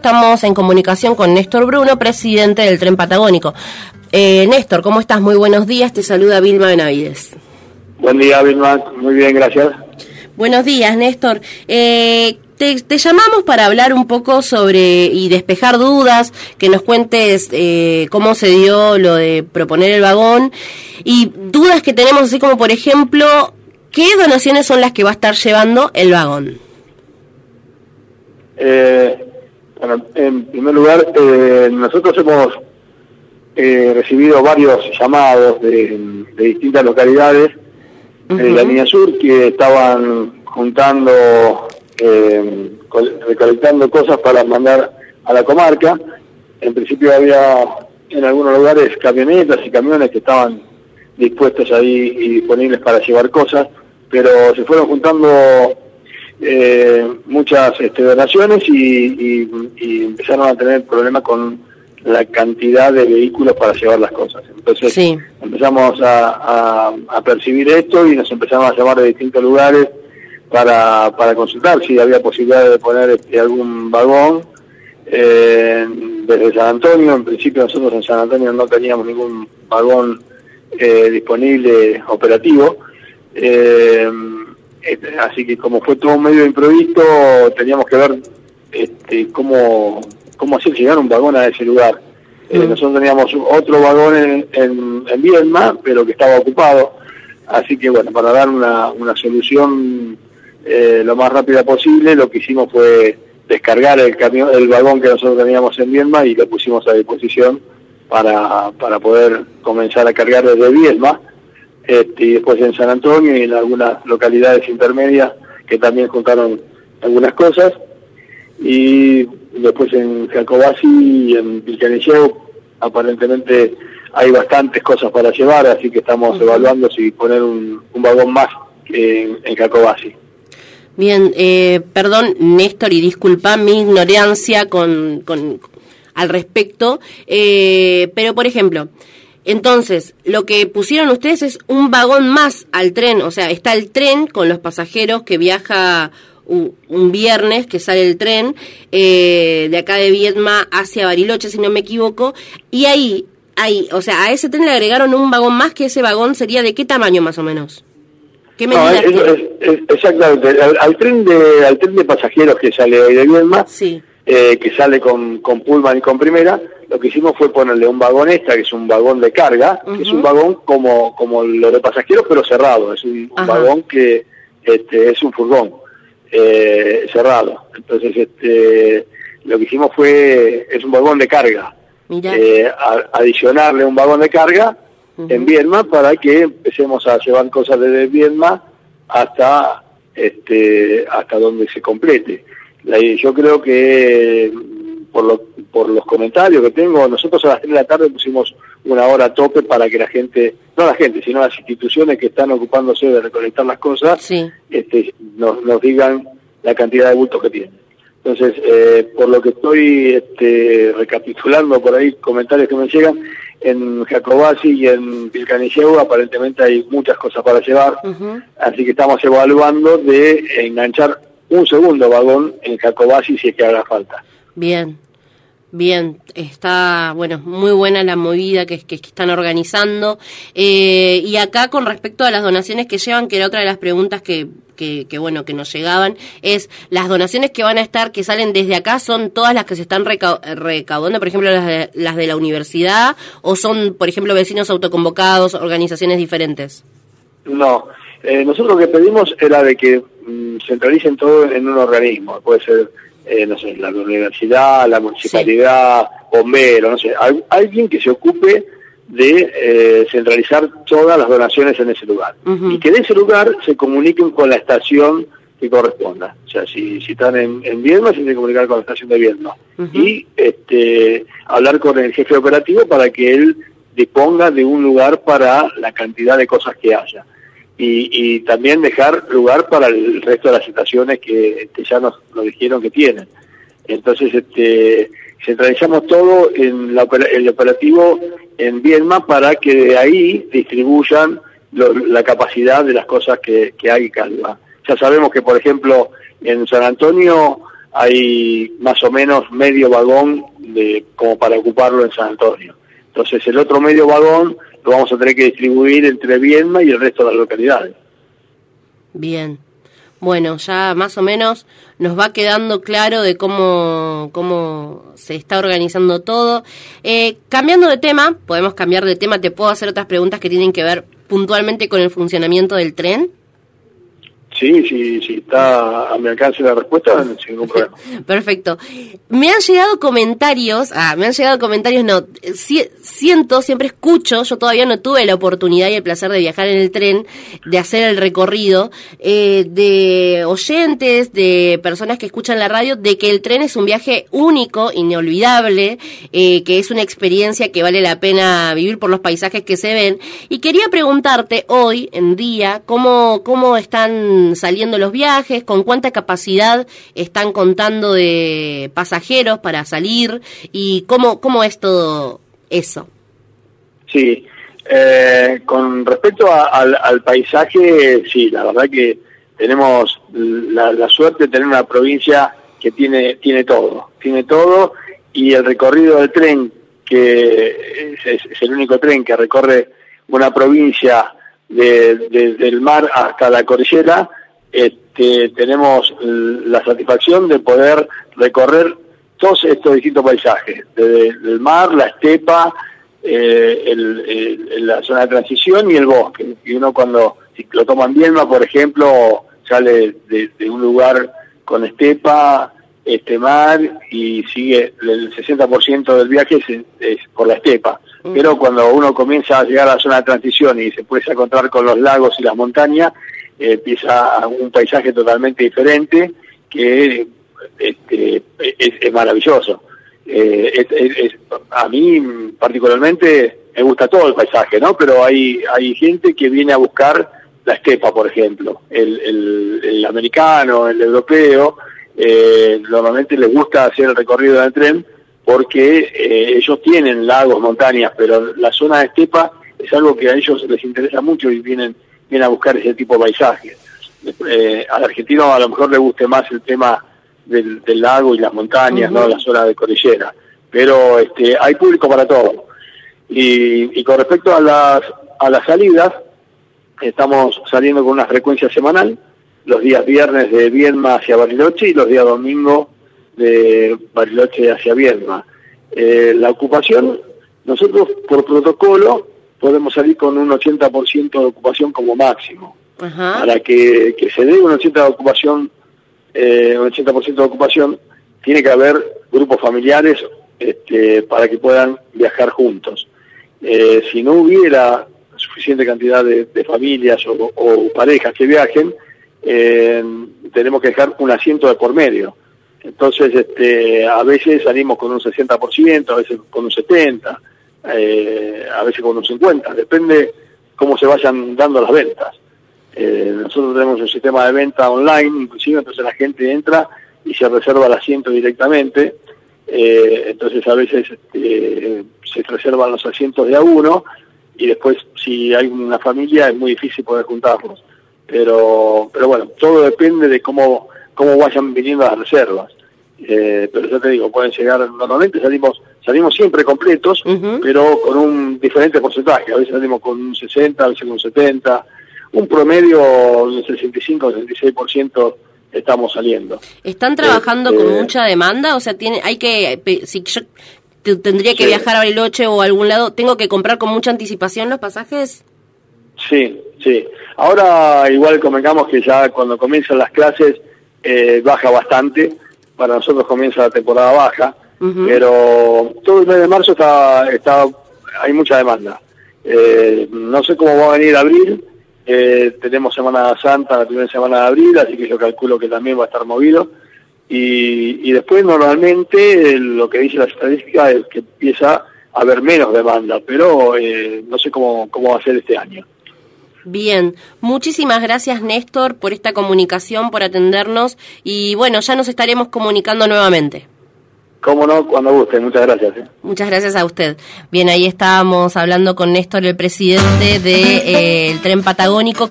estamos en comunicación con Néstor Bruno, presidente del Tren Patagónico. Eh, Néstor, ¿cómo estás? Muy buenos días, te saluda Vilma Benavides. Buen día, Vilma, muy bien, gracias. Buenos días, Néstor. Eh, te, llamamos para hablar un poco sobre y despejar dudas, que nos cuentes eh, cómo se dio lo de proponer el vagón y dudas que tenemos, así como por ejemplo, ¿qué donaciones son las que va a estar llevando el vagón? Eh, bueno, en primer lugar, eh, nosotros hemos eh, recibido varios llamados de, distintas localidades de la línea sur que estaban juntando, recolectando cosas para mandar a la comarca. En principio había en algunos lugares camionetas y camiones que estaban dispuestos ahí y disponibles para llevar cosas, pero se fueron juntando eh, muchas este, donaciones y, empezaron a tener problemas con la cantidad de vehículos para llevar las cosas. Entonces empezamos a, percibir esto y nos empezamos a llamar de distintos lugares para, para consultar si había posibilidad de poner este, algún vagón. Eh, desde San Antonio, en principio nosotros en San Antonio no teníamos ningún vagón eh, disponible operativo. Eh, así que como fue todo medio improvisto, teníamos que ver este, cómo, cómo hacer llegar un vagón a ese lugar. Eh, mm. nosotros teníamos otro vagón en, en, en pero que estaba ocupado. Así que bueno, para dar una, una solución eh, lo más rápida posible, lo que hicimos fue descargar el camión, el vagón que nosotros teníamos en Viedma y lo pusimos a disposición para, para poder comenzar a cargar desde Viedma este, y después en San Antonio y en algunas localidades intermedias que también juntaron algunas cosas, y después en Jacobasi y en Vilcanilleo aparentemente hay bastantes cosas para llevar, así que estamos evaluando si poner un, vagón más en, en Jacobasi. Bien, eh, perdón Néstor y disculpa mi ignorancia con, con al respecto, eh, pero por ejemplo, entonces, lo que pusieron ustedes es un vagón más al tren, o sea, está el tren con los pasajeros que viaja un, viernes, que sale el tren eh, de acá de Viedma hacia Bariloche, si no me equivoco, y ahí, ahí, o sea, a ese tren le agregaron un vagón más, que ese vagón sería de qué tamaño más o menos. ¿Qué exactamente, al, tren de, al tren de pasajeros que sale hoy de Viedma, sí. Eh, que sale con, con Pullman y con Primera, lo que hicimos fue ponerle un vagón extra, que es un vagón de carga, que es un vagón como, como lo de pasajeros, pero cerrado, es un, vagón que este, es un furgón eh, cerrado. Entonces, este, lo que hicimos fue, es un vagón de carga, eh, adicionarle un vagón de carga en Viedma para que empecemos a llevar cosas desde Viedma hasta, este, hasta donde se complete. Yo creo que por, lo, por los comentarios que tengo, nosotros a las 3 de la tarde pusimos una hora a tope para que la gente, no la gente, sino las instituciones que están ocupándose de recolectar las cosas, este, nos, nos digan la cantidad de bultos que tienen. Entonces, eh, por lo que estoy este, recapitulando por ahí, comentarios que me llegan, en Jacobasi y en Pilcanilleu aparentemente hay muchas cosas para llevar, así que estamos evaluando de enganchar un segundo vagón en Jacobasi si es que haga falta. Bien, bien, está, bueno, muy buena la movida que, que, están organizando. Eh, y acá con respecto a las donaciones que llevan, que era otra de las preguntas que, que, bueno, que nos llegaban, es las donaciones que van a estar, que salen desde acá, son todas las que se están recaudando, por ejemplo, las de, las de la universidad, o son, por ejemplo, vecinos autoconvocados, organizaciones diferentes. No, eh, nosotros lo que pedimos era de que mm, centralicen todo en un organismo, puede ser eh, no sé, la universidad, la municipalidad, bombero, no sé, alguien que se ocupe de eh, centralizar todas las donaciones en ese lugar. Y que de ese lugar se comuniquen con la estación que corresponda. O sea, si, si están en, en Viedma, se tienen que comunicar con la estación de Viedma. Y este, hablar con el jefe operativo para que él disponga de un lugar para la cantidad de cosas que haya y, también dejar lugar para el resto de las estaciones que, ya nos, dijeron que tienen. Entonces, este, centralizamos todo en el operativo en Viedma para que de ahí distribuyan la capacidad de las cosas que, hay en Calva. Ya sabemos que, por ejemplo, en San Antonio hay más o menos medio vagón de como para ocuparlo en San Antonio. Entonces el otro medio vagón lo vamos a tener que distribuir entre Viedma y el resto de las localidades. Bien. Bueno, ya más o menos nos va quedando claro de cómo, cómo se está organizando todo. Eh, cambiando de tema, podemos cambiar de tema, te puedo hacer otras preguntas que tienen que ver puntualmente con el funcionamiento del tren. Sí, sí, sí, está a mi alcance la respuesta, sin ningún problema. Perfecto. Me han llegado comentarios, ah, me han llegado comentarios, no, siento, siempre escucho, yo todavía no tuve la oportunidad y el placer de viajar en el tren, de hacer el recorrido, eh, de oyentes, de personas que escuchan la radio, de que el tren es un viaje único, inolvidable, eh, que es una experiencia que vale la pena vivir por los paisajes que se ven. Y quería preguntarte hoy en día, ¿cómo, cómo están saliendo los viajes, con cuánta capacidad están contando de pasajeros para salir y cómo, cómo es todo eso. Sí, eh, con respecto al, paisaje, sí, la verdad que tenemos la, suerte de tener una provincia que tiene, tiene todo, tiene todo y el recorrido del tren, que es, es el único tren que recorre una provincia desde el mar hasta la cordillera, este, tenemos la satisfacción de poder recorrer todos estos distintos paisajes, desde el mar, la estepa, eh, la zona de transición y el bosque. Y uno cuando si lo toma en Viedma, por ejemplo, sale de, un lugar con estepa, este mar y sigue el 60% del viaje es, por la estepa. Pero cuando uno comienza a llegar a la zona de transición y se puede encontrar con los lagos y las montañas, empieza un paisaje totalmente diferente que este, es, maravilloso. Eh, a mí particularmente me gusta todo el paisaje, ¿no? Pero hay, hay gente que viene a buscar la estepa, por ejemplo. El, el, americano, el europeo, eh, normalmente les gusta hacer el recorrido del tren porque eh, ellos tienen lagos, montañas, pero la zona de estepa es algo que a ellos les interesa mucho y vienen viene a buscar ese tipo de paisajes. Eh, al argentino a lo mejor le guste más el tema del, lago y las montañas, no la zona de cordillera, pero este, hay público para todo. Y, con respecto a las, a las salidas, estamos saliendo con una frecuencia semanal, los días viernes de Viedma hacia Bariloche y los días domingo de Bariloche hacia Viedma. Eh, la ocupación, nosotros por protocolo podemos salir con un 80% de ocupación como máximo. Para que, se dé un 80% de ocupación, eh, un 80% de ocupación, tiene que haber grupos familiares este, para que puedan viajar juntos. Eh, si no hubiera suficiente cantidad de, familias o, parejas que viajen, eh, tenemos que dejar un asiento de por medio. Entonces, este, a veces salimos con un 60%, a veces con un 70%, eh, a veces con un 50, depende cómo se vayan dando las ventas. Eh, nosotros tenemos un sistema de venta online, inclusive, entonces la gente entra y se reserva el asiento directamente, eh, entonces a veces este, se reservan los asientos de a y después si hay una familia es muy difícil poder juntarlos. Pero, pero bueno, todo depende de cómo, cómo vayan viniendo las reservas. Eh, pero ya te digo, pueden llegar, normalmente salimos salimos siempre completos, pero con un diferente porcentaje, a veces salimos con un 60, a veces con un 70, un promedio del 65 o 66% estamos saliendo. ¿Están trabajando con este, mucha demanda? O sea, tiene, hay que, si yo tendría que viajar a Bariloche o a algún lado, ¿tengo que comprar con mucha anticipación los pasajes? Sí, sí. Ahora igual convengamos que ya cuando comienzan las clases eh, baja bastante, para nosotros comienza la temporada baja, pero todo el mes de marzo está, está hay mucha demanda. Eh, no sé cómo va a venir abril, eh, tenemos Semana Santa la primera semana de abril, así que yo calculo que también va a estar movido. Y, y después normalmente lo que dice la estadística es que empieza a haber menos demanda, pero eh, no sé cómo, cómo va a ser este año. Bien, muchísimas gracias Néstor por esta comunicación, por atendernos y bueno, ya nos estaremos comunicando nuevamente. Cómo no, cuando guste, muchas gracias. ¿eh? Muchas gracias a usted. Bien, ahí estábamos hablando con Néstor, el presidente del de, eh, tren patagónico.